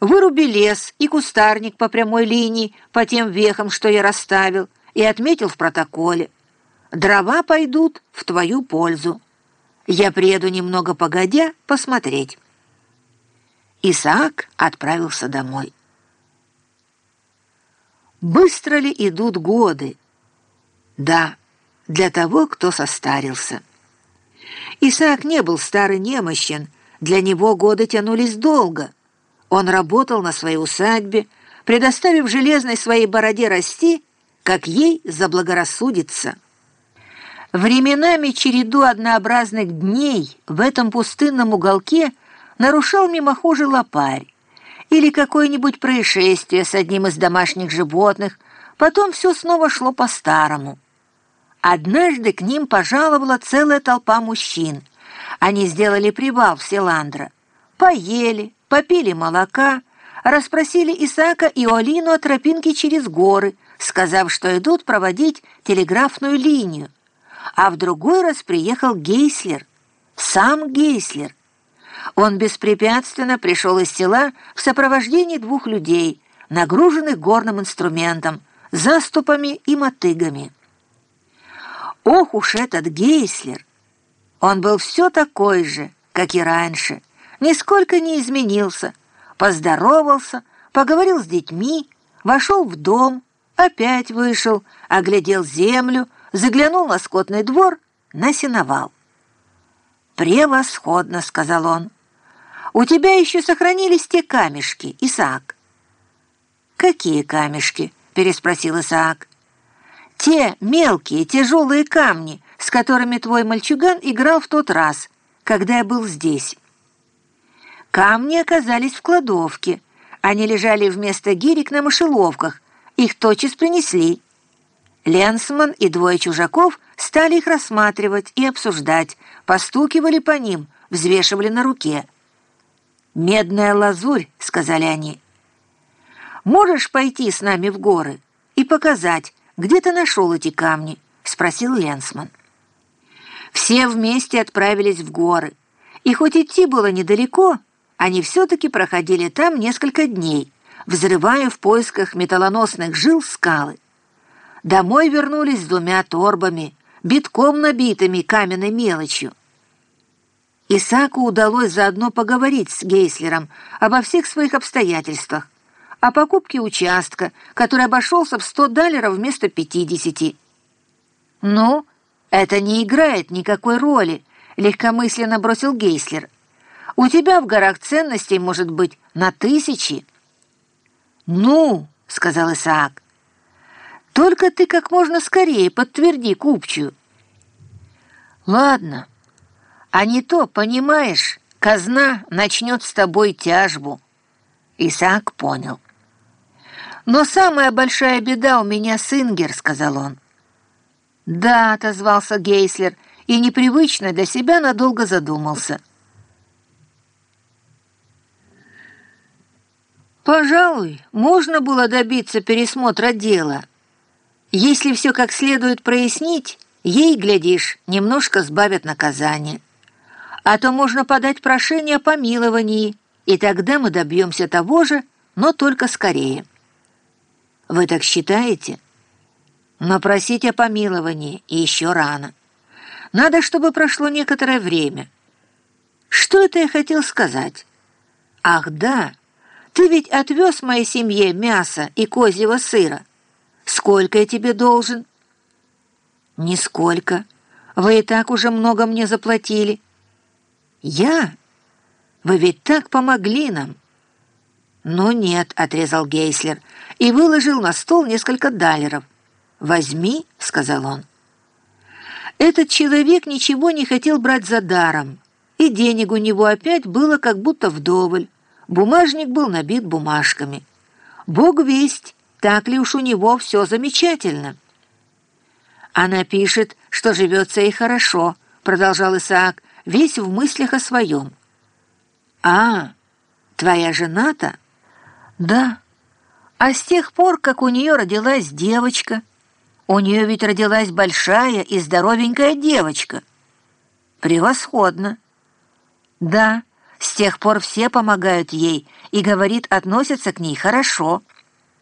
Выруби лес и кустарник по прямой линии, по тем вехам, что я расставил, и отметил в протоколе. Дрова пойдут в твою пользу. Я приеду немного погодя посмотреть». Исаак отправился домой. Быстро ли идут годы? Да, для того, кто состарился. Исаак не был старый немощен, для него годы тянулись долго. Он работал на своей усадьбе, предоставив железной своей бороде расти, как ей заблагорассудится. Временами череду однообразных дней в этом пустынном уголке нарушал мимохожий лопарь или какое-нибудь происшествие с одним из домашних животных, потом все снова шло по-старому. Однажды к ним пожаловала целая толпа мужчин. Они сделали привал в Селандро, поели, попили молока, расспросили Исаака и Олину о тропинке через горы, сказав, что идут проводить телеграфную линию. А в другой раз приехал Гейслер, сам Гейслер. Он беспрепятственно пришел из села в сопровождении двух людей, нагруженных горным инструментом, заступами и мотыгами. Ох уж этот Гейслер! Он был все такой же, как и раньше, нисколько не изменился, поздоровался, поговорил с детьми, вошел в дом, опять вышел, оглядел землю, заглянул на скотный двор, на сеновал. «Превосходно!» — сказал он. «У тебя еще сохранились те камешки, Исаак». «Какие камешки?» — переспросил Исаак. «Те мелкие, тяжелые камни, с которыми твой мальчуган играл в тот раз, когда я был здесь». Камни оказались в кладовке. Они лежали вместо гирек на мышеловках. Их тотчас принесли. Ленсман и двое чужаков стали их рассматривать и обсуждать, постукивали по ним, взвешивали на руке. «Медная лазурь», — сказали они. «Можешь пойти с нами в горы и показать, где ты нашел эти камни?» — спросил Ленсман. Все вместе отправились в горы, и хоть идти было недалеко, они все-таки проходили там несколько дней, взрывая в поисках металлоносных жил скалы. Домой вернулись с двумя торбами, битком набитыми каменной мелочью. Исаку удалось заодно поговорить с Гейслером обо всех своих обстоятельствах, о покупке участка, который обошелся в 100 даллеров вместо 50. «Ну, это не играет никакой роли», — легкомысленно бросил Гейслер. «У тебя в горах ценностей может быть на тысячи». «Ну», — сказал Исаак, — «только ты как можно скорее подтверди купчую». «Ладно». А не то, понимаешь, казна начнет с тобой тяжбу. Исаак понял. «Но самая большая беда у меня с Ингер», — сказал он. «Да», — отозвался Гейслер, и непривычно для себя надолго задумался. «Пожалуй, можно было добиться пересмотра дела. Если все как следует прояснить, ей, глядишь, немножко сбавят наказание» а то можно подать прошение о помиловании, и тогда мы добьемся того же, но только скорее. Вы так считаете? Но просить о помиловании еще рано. Надо, чтобы прошло некоторое время. Что это я хотел сказать? Ах, да, ты ведь отвез моей семье мясо и козьего сыра. Сколько я тебе должен? Нисколько. Вы и так уже много мне заплатили. «Я? Вы ведь так помогли нам!» «Ну нет», — отрезал Гейслер и выложил на стол несколько далеров. «Возьми», — сказал он. Этот человек ничего не хотел брать за даром, и денег у него опять было как будто вдоволь. Бумажник был набит бумажками. Бог весть, так ли уж у него все замечательно. «Она пишет, что живется ей хорошо», — продолжал Исаак, весь в мыслях о своем. «А, твоя жена-то?» «Да. А с тех пор, как у нее родилась девочка, у нее ведь родилась большая и здоровенькая девочка». «Превосходно!» «Да, с тех пор все помогают ей, и говорит, относятся к ней хорошо.